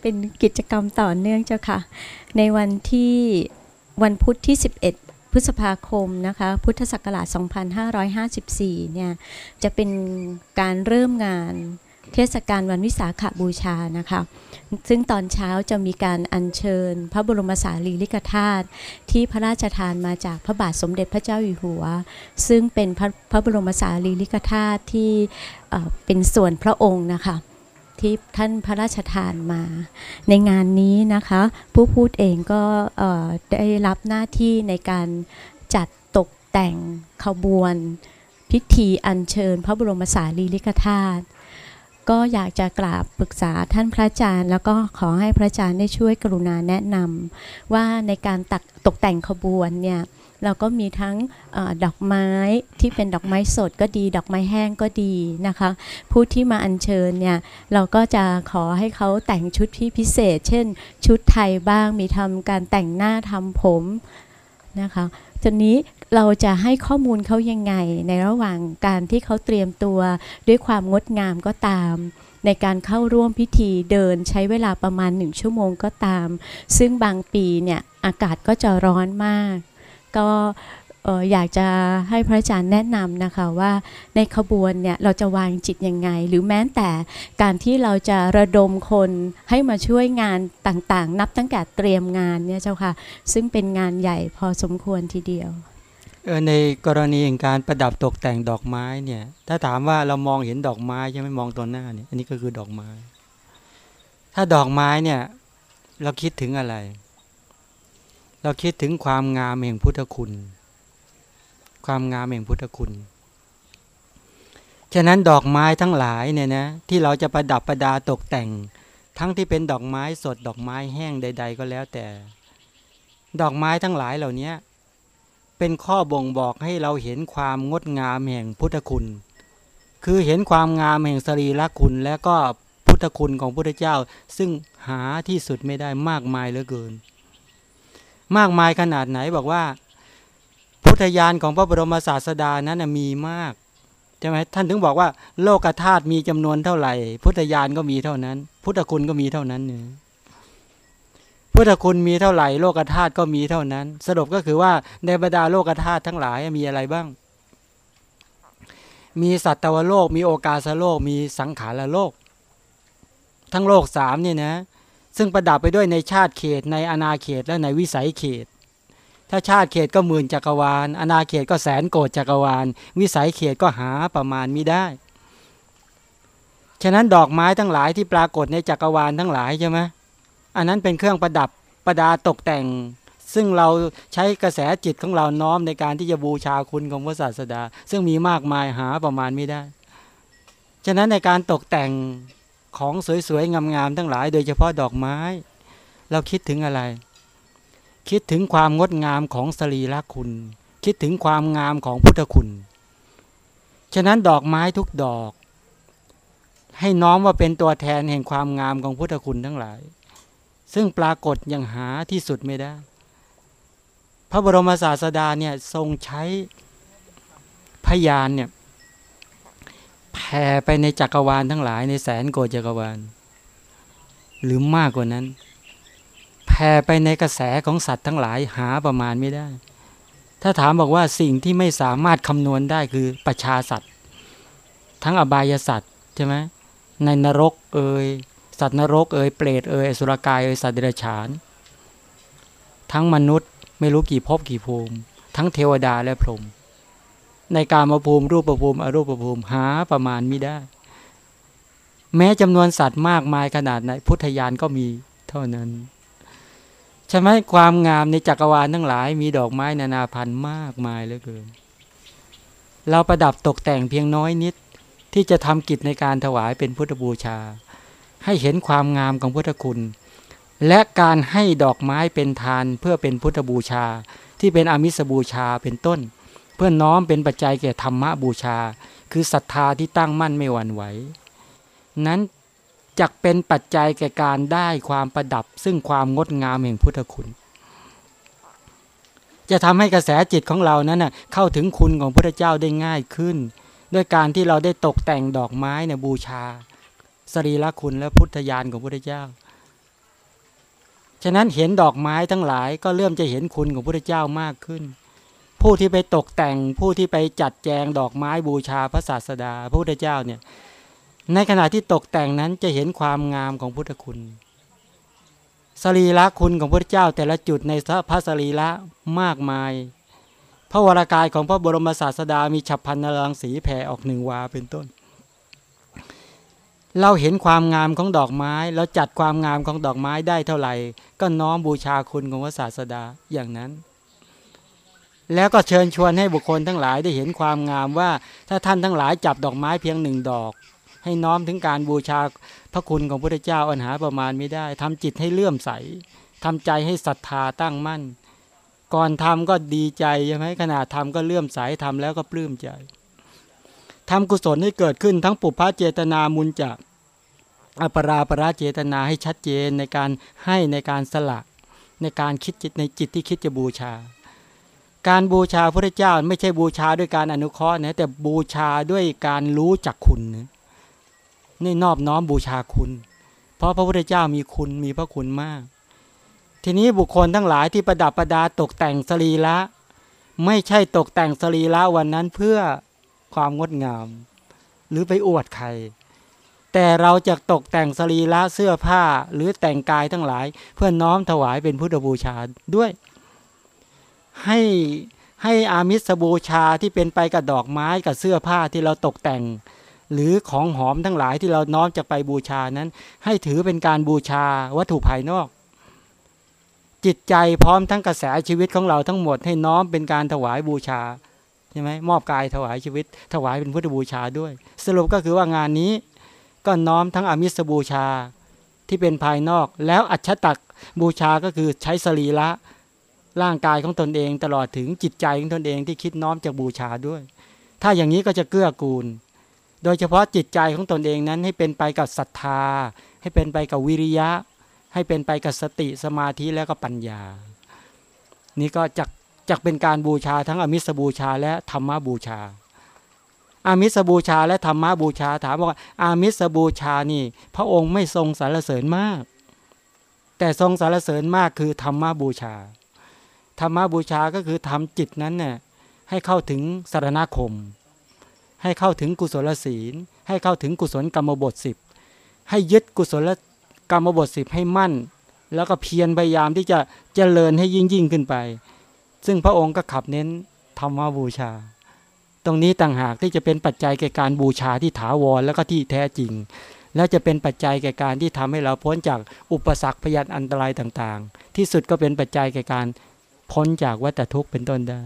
เป็นกิจกรรมต่อเนื่องเจ้าค่ะ ในวันที่วันพุธที่ 11 พฤษภาคมนะคะ พุทธศักราช 2554 เนี่ย จะเป็นการเริ่มงานเทศกาลวันวิสาขบูชานะคะ ซึ่งตอนเช้าจะมีการอัญเชิญ พระบรมสารีริกธาตุที่พระราชทานมาจากพระบาทสมเด็จพระเจ้าอยู่หัว ซึ่งเป็นพระพระบรมสารีริกธาตุที่เอ่อเป็นส่วนพระองค์นะคะ ที่ท่านพระราชทานมา ในงานนี้นะคะ ผู้พูดเองก็ได้รับหน้าที่ในการจัดตกแต่งขบวน พิธีอัญเชิญ พระบรมสารีริกธาตุก็อยากจะกราบปรึกษาท่านพระอาจารย์ แล้วก็ขอให้พระอาจารย์ได้ช่วยกรุณาแนะนำว่าในการตักตกแต่งขบวนเนี่ย เราก็มีทั้งอดอกไม้ที่เป็นดอกไม้สดก็ดี ดอกไม้แห้งก็ดีนะคะ ผู้ที่มาอัญเชิญเนี่ยเราก็จะขอให้เขาแต่งชุดที่พิเศษ เช่น ชุดไทยบ้างมีทำการแต่งหน้าทำผมนะคะทีนี้เราจะให้ข้อมูลเขายังไง ในระหว่างการที่เขาเตรียมตัวด้วยความงดงามก็ตาม ในการเข้าร่วมพิธีเดินใช้เวลาประมาณหนึ่งชั่วโมงก็ตาม ซึ่งบางปีเนี่ยอากาศก็จะร้อนมาก ก็อยากจะให้พระอาจารย์แนะนำนะคะว่าในขบวนเนี่ยเราจะวางจิตยังไง หรือแม้แต่การที่เราจะระดมคนให้มาช่วยงานต่างๆ นับตั้งแต่เตรียมงานเนี่ยเจ้าค่ะ ซึ่งเป็นงานใหญ่พอสมควรทีเดียวในกรณีของการประดับตกแต่งดอกไม้เนี่ยถ้าถามว่าเรามองเห็นดอกไม้ใช่ไหมมองตัวหน้าเนี่ยอันนี้ก็คือดอกไม้ ถ้าดอกไม้เนี่ยเราคิดถึงอะไร เราคิดถึงความงามแห่งพุทธคุณ ความงามแห่งพุทธคุณ ฉะนั้นดอกไม้ทั้งหลายเนี่ยนะที่เราจะประดับประดาตกแต่ง ทั้งที่เป็นดอกไม้สดดอกไม้แห้งใด ๆ ก็แล้วแต่ ดอกไม้ทั้งหลายเหล่านี้เป็นข้อบ่งบอกให้เราเห็นความงดงามแห่งพุทธคุณ คือเห็นความงามแห่งสรีระคุณ และก็พุทธคุณของพุทธเจ้า ซึ่งหาที่สุดไม่ได้มากมายเหลือเกิน มากมายขนาดไหนบอกว่า พุทธญาณของพระบรมศาสดานั้นมีมากใช่ไหมท่านถึงบอกว่า โลกธาตุมีจำนวนเท่าไหร่ พุทธญาณก็มีเท่านั้น พุทธคุณก็มีเท่านั้นเนี่ยพุทธคุณมีเท่าไหร่โลกธาตุก็มีเท่านั้น สรุปก็คือว่าในบรรดาโลกธาตุทั้งหลายมีอะไรบ้าง มีสัตวโลก มีโอกาสโลก มีสังขารโลก ทั้งโลกสามเนี่ยนะ ซึ่งประดับไปด้วยในชาติเขตในอนาเขตและในวิสัยเขต ถ้าชาติเขตก็หมื่นจักรวาล อนาเขตก็แสนโกดจักรวาล วิสัยเขตก็หาประมาณมิได้ ฉะนั้นดอกไม้ทั้งหลายที่ปรากฏในจักรวาลทั้งหลายใช่ไหมอันนั้นเป็นเครื่องประดับประดาตกแต่ง ซึ่งเราใช้กระแสจิตของเราน้อมในการที่จะบูชาคุณของพระศาสดา ซึ่งมีมากมายหาประมาณไม่ได้ ฉะนั้นในการตกแต่ง ของสวยๆงามๆทั้งหลาย โดยเฉพาะดอกไม้ เราคิดถึงอะไร คิดถึงความงดงามของสรีระคุณ คิดถึงความงามของพุทธคุณ ฉะนั้นดอกไม้ทุกดอก ให้น้อมว่าเป็นตัวแทนแห่งความงามของพุทธคุณทั้งหลาย ซึ่งปรากฏอย่างหาที่สุดไม่ได้ พระบรมศาสดาเนี่ยทรงใช้พยานเนี่ย ผ่ไปในจักรวาลทั้งหลายในแสนโกจักรวาล หรือมากกว่านั้น แผ่ไปในกระแสของสัตว์ทั้งหลายหาประมาณไม่ได้ ถ้าถามบอกว่าสิ่งที่ไม่สามารถคำนวณได้คือประชาสัตว์ ทั้งอบายสัตว์ใช่ไหมในนรกเอ่ยสัตว์นรกเอ่ยเปรตเอ่ยอสุรกายเอ่ยสัตว์เดรัจฉาน ทั้งมนุษย์ไม่รู้กี่ภพกี่ภูมิ ทั้งเทวดาและพรหม ในการมาภูมิรูปภูมิ อรูปภูมิหาประมาณไม่ได้ แม้จำนวนสัตว์มากมายขนาดไหนพุทธญาณก็มีเท่านั้นใช่ไหมความงามในจักรวาลทั้งหลาย มีดอกไม้นานาพันธุ์มากมายเหลือเกิน เราประดับตกแต่งเพียงน้อยนิดที่จะทำกิจในการถวายเป็นพุทธบูชา ให้เห็นความงามของพุทธคุณ และการให้ดอกไม้เป็นทานเพื่อเป็นพุทธบูชาที่เป็นอามิสบูชาเป็นต้น พื่อน้อมเป็นปัจจัยแก่ธรรมะบูชา คือศรัทธาที่ตั้งมั่นไม่หวั่นไหวนั้นจักเป็นปัจจัยแก่การได้ความประดับ ซึ่งความงดงามแห่งพุทธคุณ จะทำให้กระแสจิตของเรานั้นนะเข้าถึงคุณของพระเจ้าได้ง่ายขึ้น ด้วยการที่เราได้ตกแต่งดอกไม้เนี่ยบูชา สรีระคุณและพุทธญาณของพระเจ้า ฉะนั้นเห็นดอกไม้ทั้งหลายก็เริ่มจะเห็นคุณของพระพุทธเจ้ามากขึ้น ผู้ที่ไปตกแต่งผู้ที่ไปจัดแจงดอกไม้บูชาพระศาสดา พระพุทธเจ้าเนี่ยในขณะที่ตกแต่งนั้นจะเห็นความงามของพุทธคุณ สรีระคุณของพระเจ้าแต่ละจุดในพระสรีระมากมาย พระวรากายของพระบรมศาสดามีฉับพันนรังสีแผ่ออกหนึ่งวาเป็นต้น เราเห็นความงามของดอกไม้ เราจัดความงามของดอกไม้ได้เท่าไหร่ ก็น้อมบูชาคุณของพระศาสดาอย่างนั้น แล้วก็เชิญชวนให้บุคคลทั้งหลายได้เห็นความงามว่า ถ้าท่านทั้งหลายจับดอกไม้เพียงหนึ่งดอก ให้น้อมถึงการบูชาพระคุณของพระเจ้าอันหาประมาณไม่ได้ทำจิตให้เลื่อมใสทำใจให้ศรัทธาตั้งมั่น ก่อนทำก็ดีใจใช่ไหมขณะทำก็เลื่อมใสทำแล้วก็ปลื้มใจทำกุศลให้เกิดขึ้นทั้งปุพพะเจตนามุนจากอปราปราเจตนาให้ชัดเจนในการให้ในการสละในการคิดจิตในจิตที่คิดจะบูชา การบูชาพระเจ้าไม่ใช่บูชาด้วยการอนุเคราะห์นะแต่บูชาด้วยการรู้จักคุณนะนี่นอบน้อมบูชาคุณ เพราะพระพุทธเจ้ามีคุณมีพระคุณมาก ทีนี้บุคคลทั้งหลายที่ประดับประดาตกแต่งสรีระไม่ใช่ตกแต่งสรีระวันนั้นเพื่อความงดงาม หรือไปอวดใคร แต่เราจะตกแต่งสรีระเสื้อผ้าหรือแต่งกายทั้งหลาย เพื่อน้อมถวายเป็นพุทธบูชาด้วย ให้ให้อามิสบูชาที่เป็นไปกับดอกไม้กับเสื้อผ้าที่เราตกแต่ง หรือของหอมทั้งหลายที่เราน้อมจะไปบูชานั้น ให้ถือเป็นการบูชาวัตถุภายนอก จิตใจพร้อมทั้งกระแสชีวิตของเราทั้งหมดให้น้อมเป็นการถวายบูชาใช่ไหมมอบกายถวายชีวิต ถวายเป็นพุทธบูชาด้วย สรุปก็คือว่างานนี้ก็น้อมทั้งอามิสบูชาที่เป็นภายนอก แล้วอัจฉตักบูชาก็คือใช้สรีระ ร่างกายของตนเองตลอดถึงจิตใจของตนเองที่คิดน้อมจะบูชาด้วย ถ้าอย่างนี้ก็จะเกื้อกูล โดยเฉพาะจิตใจของตนเองนั้นให้เป็นไปกับศรัทธา ให้เป็นไปกับวิริยะ ให้เป็นไปกับสติสมาธิแล้วก็ปัญญา นี่ก็จักจักเป็นการบูชาทั้งอมิสบูชาและธรรมบูชา อามิสบูชาและธรรมบูชาถามว่าอามิสบูชานี่ พระองค์ไม่ทรงสรรเสริญมาก แต่ทรงสรรเสริญมากคือธรรมบูชา ธรรมบูชาก็คือทำจิตนั้นเนี่ยให้เข้าถึงสารณคม ให้เข้าถึงกุศลศีล ให้เข้าถึงกุศลกรรมบทสิบให้ยึดกุศลกรรมบทสิบให้มั่น แล้วก็เพียรพยายามที่จะเจริญให้ยิ่งยิ่งขึ้นไป ซึ่งพระองค์ก็ขับเน้นธรรมบูชา ตรงนี้ต่างหากที่จะเป็นปัจจัยแก่การบูชาที่ถาวรแล้วก็ที่แท้จริง และจะเป็นปัจจัยแก่การที่ทำให้เราพ้นจากอุปสรรคพยันอันตรายต่างๆ ที่สุดก็เป็นปัจจัยแก่การ พ้นจากวัฏทุกข์เป็นต้นได้